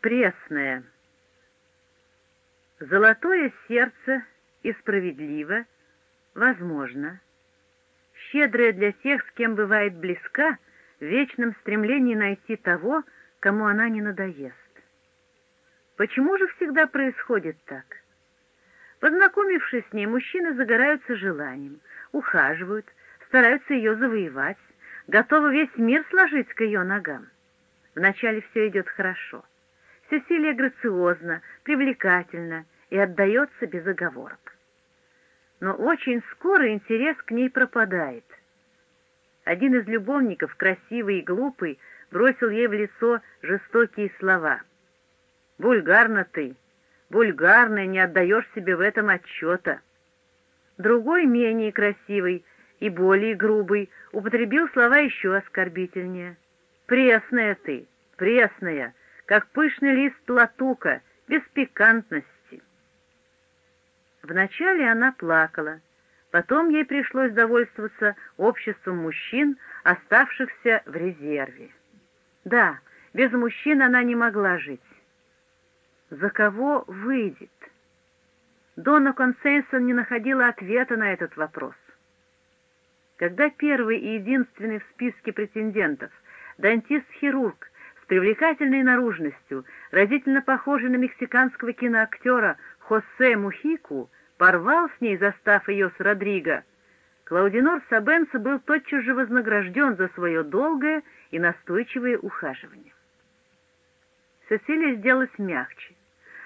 Пресное. Золотое сердце и справедливо, возможно. Щедрое для тех, с кем бывает близка, в вечном стремлении найти того, кому она не надоест. Почему же всегда происходит так? Познакомившись с ней, мужчины загораются желанием, ухаживают, стараются ее завоевать, готовы весь мир сложить к ее ногам. Вначале все идет хорошо. Сесилия грациозна, привлекательна и отдается без оговорок. Но очень скоро интерес к ней пропадает. Один из любовников, красивый и глупый, бросил ей в лицо жестокие слова. «Вульгарно ты, вульгарная, не отдаешь себе в этом отчета». Другой, менее красивый и более грубый, употребил слова еще оскорбительнее. «Пресная ты, пресная, как пышный лист латука, без пикантности». Вначале она плакала, потом ей пришлось довольствоваться обществом мужчин, оставшихся в резерве. Да, без мужчин она не могла жить. За кого выйдет? Дона Консенсон не находила ответа на этот вопрос. Когда первый и единственный в списке претендентов, дантист-хирург привлекательной наружностью, разительно похожий на мексиканского киноактера Хосе Мухику, порвал с ней, застав ее с Родриго, Клаудинор Сабенса был тотчас же вознагражден за свое долгое и настойчивое ухаживание. Сесилия сделалась мягче.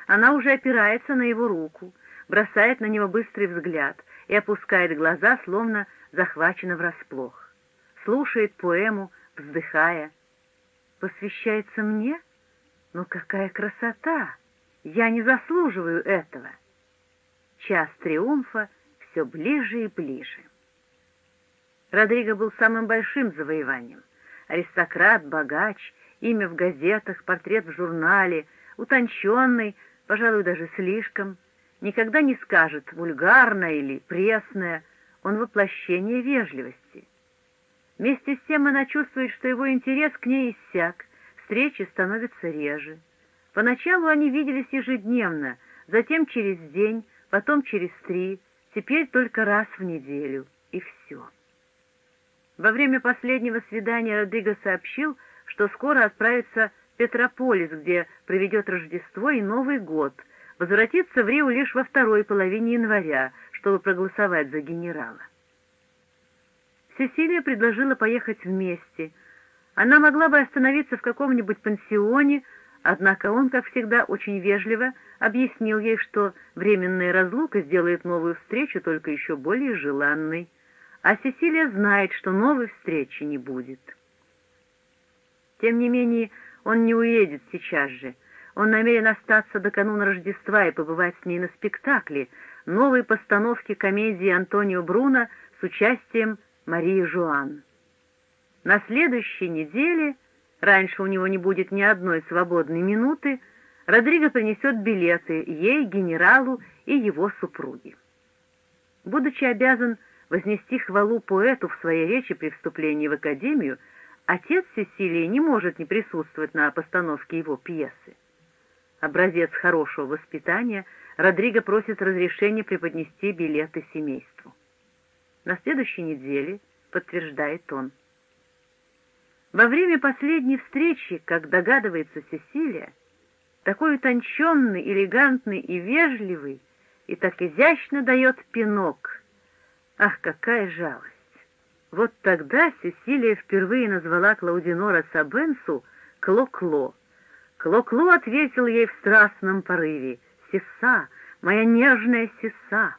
Она уже опирается на его руку, бросает на него быстрый взгляд и опускает глаза, словно захвачена врасплох. Слушает поэму, вздыхая. «Посвящается мне? Ну какая красота! Я не заслуживаю этого!» Час триумфа все ближе и ближе. Родриго был самым большим завоеванием. Аристократ, богач, имя в газетах, портрет в журнале, утонченный, пожалуй, даже слишком, никогда не скажет вульгарное или пресное, он воплощение вежливости. Вместе с тем она чувствует, что его интерес к ней иссяк, встречи становятся реже. Поначалу они виделись ежедневно, затем через день, потом через три, теперь только раз в неделю, и все. Во время последнего свидания Родриго сообщил, что скоро отправится в Петрополис, где проведет Рождество и Новый год, возвратится в Рио лишь во второй половине января, чтобы проголосовать за генерала. Сесилия предложила поехать вместе. Она могла бы остановиться в каком-нибудь пансионе, однако он, как всегда, очень вежливо объяснил ей, что временная разлука сделает новую встречу только еще более желанной а Сесилия знает, что новой встречи не будет. Тем не менее, он не уедет сейчас же. Он намерен остаться до кануна Рождества и побывать с ней на спектакле, новой постановке комедии Антонио Бруно с участием Марии Жуан. На следующей неделе, раньше у него не будет ни одной свободной минуты, Родриго принесет билеты ей, генералу и его супруге. Будучи обязан вознести хвалу поэту в своей речи при вступлении в академию, отец Сесилии не может не присутствовать на постановке его пьесы. Образец хорошего воспитания, Родриго просит разрешения преподнести билеты семейству. На следующей неделе, подтверждает он. Во время последней встречи, как догадывается Сесилия, такой утонченный, элегантный и вежливый, и так изящно дает пинок — Ах, какая жалость! Вот тогда Сесилия впервые назвала Клаудинора Сабенсу Кло-Кло. Кло-Кло ответил ей в страстном порыве «Сеса, моя нежная Сеса!»